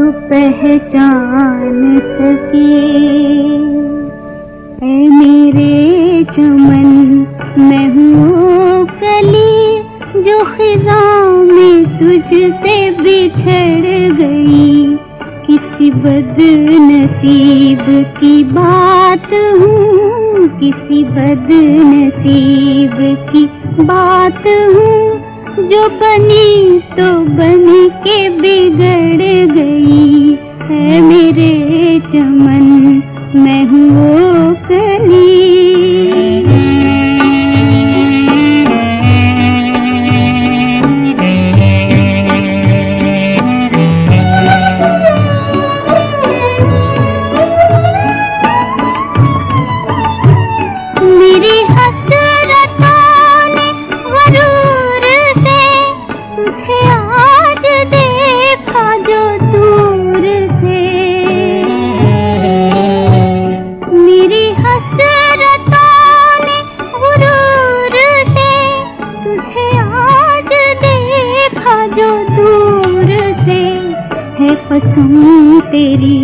पहचान सके। ऐ मेरे चमन, मैं हूँ कली, जो खिजा में तुझसे बिछड़ गई। किसी बदनसीब की बात हूँ, किसी बदनसीब की बात हूँ, जो बनी तो बन के बिगड़ पसंद तेरी,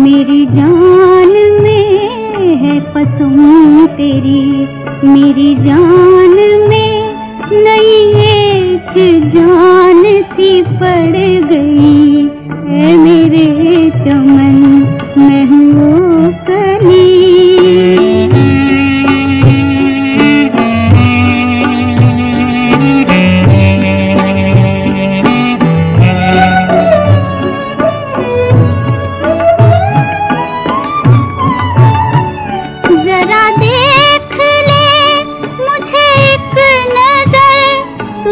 मेरी जान में है कसम तेरी, मेरी जान में नई एक जान सी पड़ गई। है मेरे चमन, मैं हूँ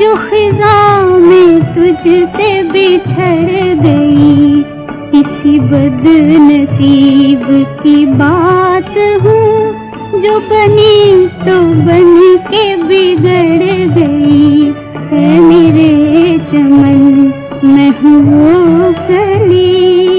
जो खिजा में तुझसे बिछड़ गई। किसी बदनसीब की बात हूँ, जो बनी तो बन के बिगड़ गई। है मेरे चमन, मैं हूँ कली